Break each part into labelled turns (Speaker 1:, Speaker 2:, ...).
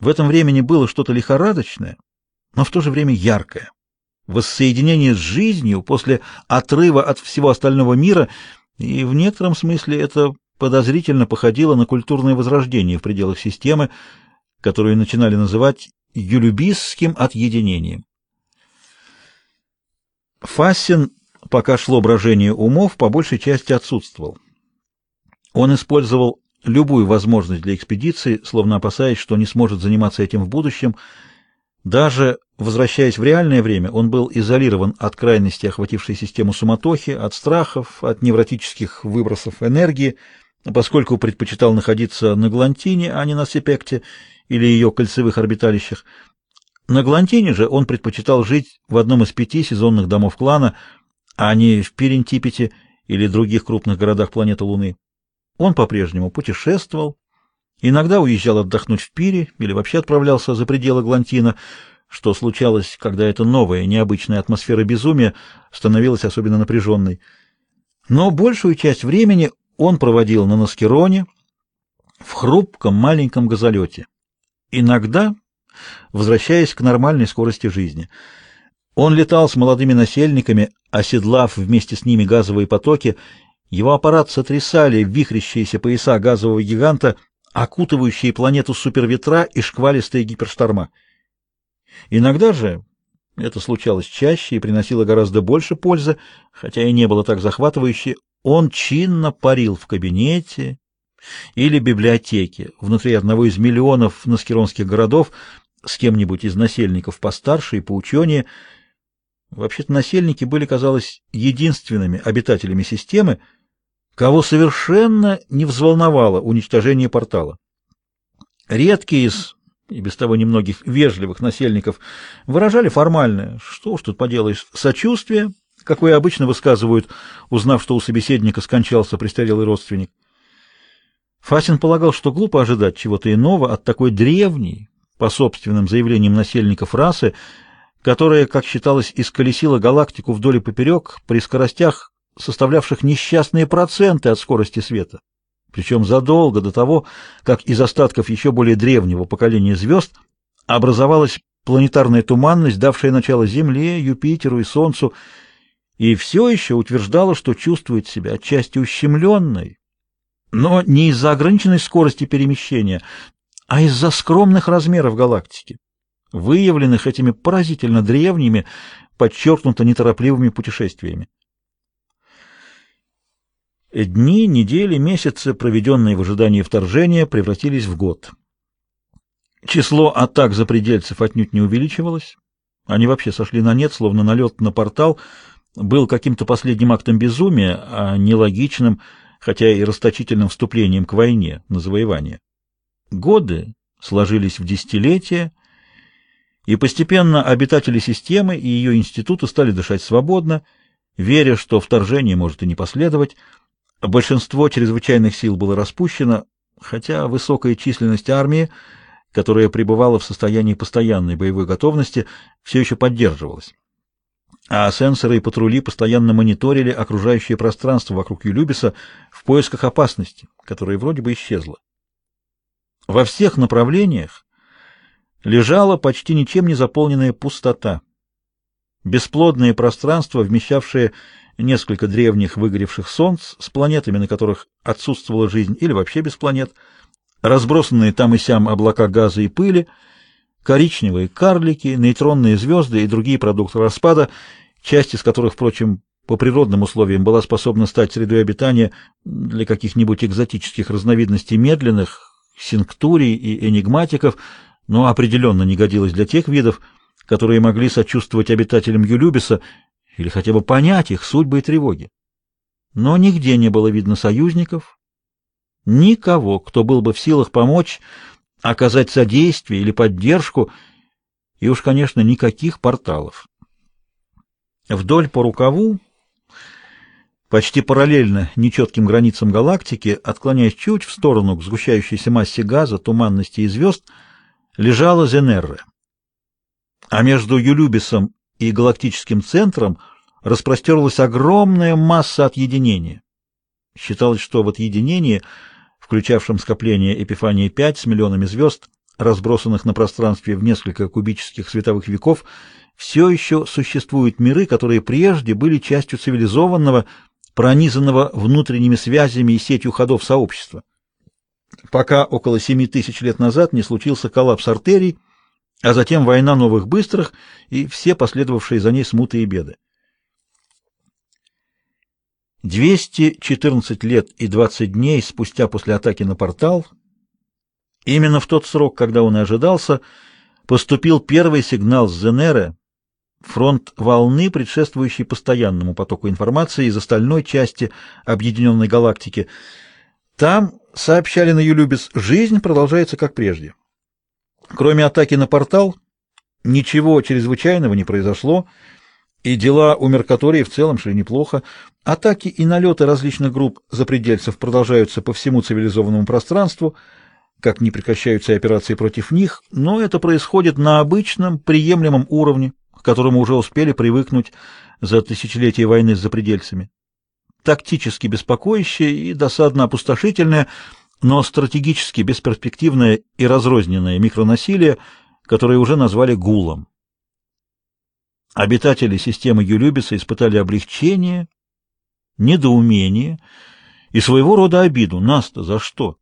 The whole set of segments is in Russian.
Speaker 1: В этом времени было что-то лихорадочное, но в то же время яркое. Воссоединение с жизнью после отрыва от всего остального мира, и в некотором смысле это подозрительно походило на культурное возрождение в пределах системы, которую начинали называть юлюбистским отъединением. Фассин, пока шло брожение умов, по большей части отсутствовал. Он использовал любую возможность для экспедиции, словно опасаясь, что не сможет заниматься этим в будущем. Даже возвращаясь в реальное время, он был изолирован от крайности, охватившей систему суматохи, от страхов, от невротических выбросов энергии, поскольку предпочитал находиться на Глантине, а не на Сепекте или ее кольцевых орбиталищах. На Глантине же он предпочитал жить в одном из пяти сезонных домов клана, а не в Перентипете или других крупных городах планеты Луны. Он по-прежнему путешествовал, иногда уезжал отдохнуть в Пире или вообще отправлялся за пределы Глантина, что случалось, когда эта новая, необычная атмосфера безумия становилась особенно напряженной. Но большую часть времени он проводил на Наскероне, в хрупком маленьком газолете, иногда возвращаясь к нормальной скорости жизни. Он летал с молодыми насельниками, оседлав вместе с ними газовые потоки, его аппарат сотрясали вихрящиеся пояса газового гиганта, окутывающие планету суперветра и шквалистые гипершторма. Иногда же, это случалось чаще и приносило гораздо больше пользы, хотя и не было так захватывающе, он чинно парил в кабинете или библиотеке внутри одного из миллионов наскеронских городов с кем-нибудь из насельников постарше и поученее. Вообще-то насельники были, казалось, единственными обитателями системы, кого совершенно не взволновало уничтожение портала. Редкие из и без того немногих вежливых насельников выражали формальное, что уж тут поделаешь, сочувствие, какое обычно высказывают, узнав, что у собеседника скончался престарелый родственник. Фасин полагал, что глупо ожидать чего-то иного от такой древней, по собственным заявлениям насельников расы, которая, как считалось, исколесила галактику вдоль и поперек при скоростях, составлявших несчастные проценты от скорости света. Причем задолго до того, как из остатков еще более древнего поколения звезд образовалась планетарная туманность, давшая начало Земле, Юпитеру и Солнцу, и все еще утверждала, что чувствует себя отчасти ущемленной, но не из-за ограниченной скорости перемещения, а из-за скромных размеров галактики, выявленных этими поразительно древними, подчеркнуто неторопливыми путешествиями. Дни, недели, месяцы, проведенные в ожидании вторжения, превратились в год. Число атак запредельцев отнюдь не увеличивалось. Они вообще сошли на нет, словно налет на портал был каким-то последним актом безумия, а не логичным, хотя и расточительным вступлением к войне на завоевание. Годы сложились в десятилетия, и постепенно обитатели системы и ее института стали дышать свободно, веря, что вторжение может и не последовать, Большинство чрезвычайных сил было распущено, хотя высокая численность армии, которая пребывала в состоянии постоянной боевой готовности, все еще поддерживалась. А сенсоры и патрули постоянно мониторили окружающее пространство вокруг Юлюбиса в поисках опасности, которая вроде бы исчезла. Во всех направлениях лежала почти ничем не заполненная пустота. Бесплодное пространство, вмещавшее несколько древних выгоревших солнц с планетами, на которых отсутствовала жизнь или вообще без планет, разбросанные там и сям облака газа и пыли, коричневые карлики, нейтронные звезды и другие продукты распада, часть из которых, впрочем, по природным условиям была способна стать средой обитания для каких-нибудь экзотических разновидностей медленных, синктурий и энигматиков, но определенно не годилась для тех видов, которые могли сочувствовать обитателям Юлюбиса или хотя бы понять их судьбы и тревоги. Но нигде не было видно союзников, никого, кто был бы в силах помочь, оказать содействие или поддержку, и уж, конечно, никаких порталов. Вдоль по рукаву, почти параллельно нечетким границам галактики, отклоняясь чуть в сторону к сгущающейся массе газа, туманности и звезд, лежала Зенерра. А между Юлюбисом и галактическим центром распростерлась огромная масса отъединения. Считалось, что в отъединении, включавшем скопление Эпифания-5 с миллионами звезд, разбросанных на пространстве в несколько кубических световых веков, все еще существуют миры, которые прежде были частью цивилизованного, пронизанного внутренними связями и сетью ходов сообщества. Пока около семи тысяч лет назад не случился коллапс артерий, а затем война новых быстрых и все последовавшие за ней смуты и беды. 214 лет и 20 дней спустя после атаки на портал, именно в тот срок, когда он и ожидался, поступил первый сигнал с Зенеры, фронт волны, предшествующий постоянному потоку информации из остальной части объединенной галактики. Там, сообщали на Юлюбис, жизнь продолжается как прежде. Кроме атаки на портал, ничего чрезвычайного не произошло, и дела у Меркатории в целом шли неплохо. Атаки и налеты различных групп запредельцев продолжаются по всему цивилизованному пространству, как не прекращаются операции против них, но это происходит на обычном, приемлемом уровне, к которому уже успели привыкнуть за тысячелетия войны с запредельцами. Тактически беспокоящее и досадно опустошительное, но стратегически бесперспективное и разрозненное микронасилие, которое уже назвали гулом. Обитатели системы Юлюбиса испытали облегчение, недоумение и своего рода обиду. Нас-то за что?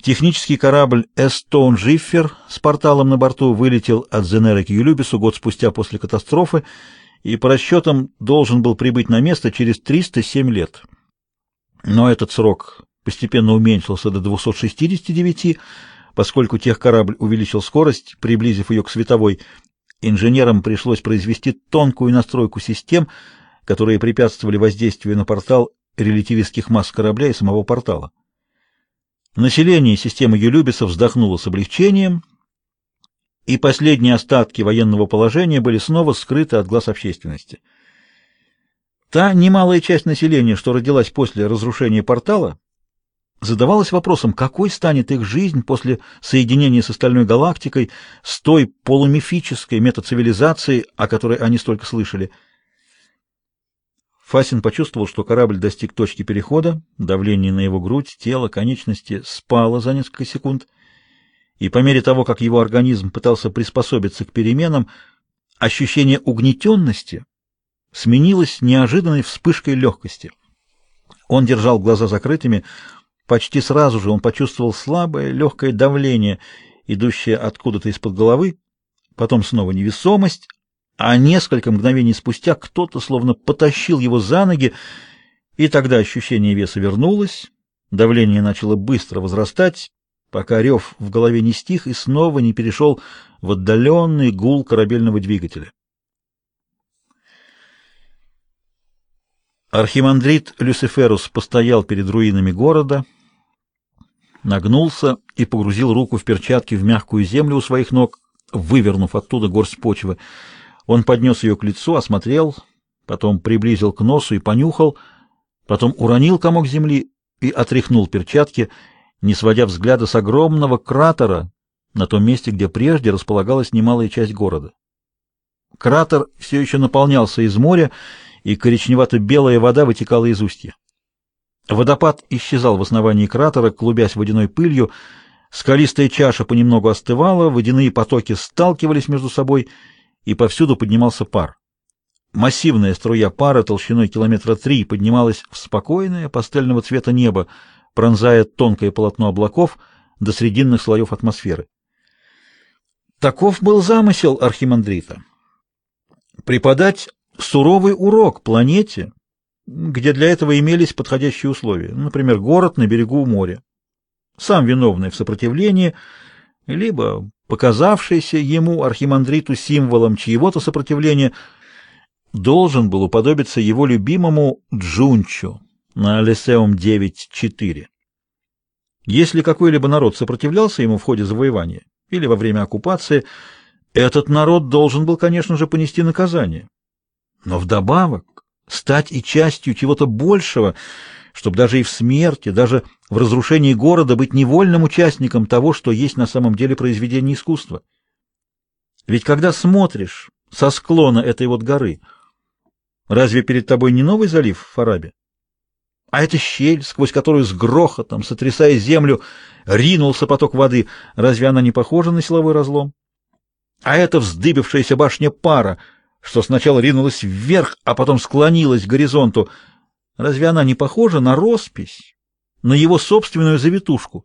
Speaker 1: Технический корабль «Эстон Жиффер» с порталом на борту вылетел от Зенера к Юлюбису год спустя после катастрофы и по расчетам должен был прибыть на место через 307 лет. Но этот срок постепенно уменьшился до 269, поскольку техкорабль увеличил скорость, приблизив ее к световой, Инженерам пришлось произвести тонкую настройку систем, которые препятствовали воздействию на портал релятивистских масс корабля и самого портала. Население системы Юлюбиса вздохнуло с облегчением, и последние остатки военного положения были снова скрыты от глаз общественности. Та немалая часть населения, что родилась после разрушения портала, задавалась вопросом, какой станет их жизнь после соединения с остальной галактикой, с той полумифической метацивилизацией, о которой они столько слышали. Фасин почувствовал, что корабль достиг точки перехода, давление на его грудь, тело, конечности спало за несколько секунд, и по мере того, как его организм пытался приспособиться к переменам, ощущение угнетенности сменилось неожиданной вспышкой легкости. Он держал глаза закрытыми, Почти сразу же он почувствовал слабое, легкое давление, идущее откуда-то из-под головы, потом снова невесомость, а несколько мгновений спустя кто-то словно потащил его за ноги, и тогда ощущение веса вернулось, давление начало быстро возрастать, пока рев в голове не стих и снова не перешел в отдаленный гул корабельного двигателя. Архимандрит Люциферус постоял перед руинами города, нагнулся и погрузил руку в перчатки в мягкую землю у своих ног, вывернув оттуда горсть почвы. Он поднес ее к лицу, осмотрел, потом приблизил к носу и понюхал, потом уронил комок земли и отряхнул перчатки, не сводя взгляда с огромного кратера на том месте, где прежде располагалась немалая часть города. Кратер все еще наполнялся из моря, и коричневато-белая вода вытекала из устья. Водопад исчезал в основании кратера, клубясь водяной пылью, скалистая чаша понемногу остывала, водяные потоки сталкивались между собой, и повсюду поднимался пар. Массивная струя пара толщиной километра три поднималась в спокойное пастельного цвета небо, пронзая тонкое полотно облаков до срединных слоев атмосферы. Таков был замысел архимандрита. Преподать суровый урок планете, где для этого имелись подходящие условия, например, город на берегу моря. Сам виновный в сопротивлении, либо показавшийся ему, архимандриту, символом чьего-то сопротивления, должен был уподобиться его любимому Джунчу на Алисеум 9.4. Если какой-либо народ сопротивлялся ему в ходе завоевания или во время оккупации, этот народ должен был, конечно же, понести наказание. Но вдобавок стать и частью чего-то большего, чтобы даже и в смерти, даже в разрушении города быть невольным участником того, что есть на самом деле произведение искусства. Ведь когда смотришь со склона этой вот горы, разве перед тобой не новый залив в Фарабе? А эта щель, сквозь которую с грохотом, сотрясая землю, ринулся поток воды, разве она не похожа на силовой разлом? А эта вздыбившаяся башня пара, что сначала ринулась вверх, а потом склонилась к горизонту, разве она не похожа на роспись, на его собственную завитушку?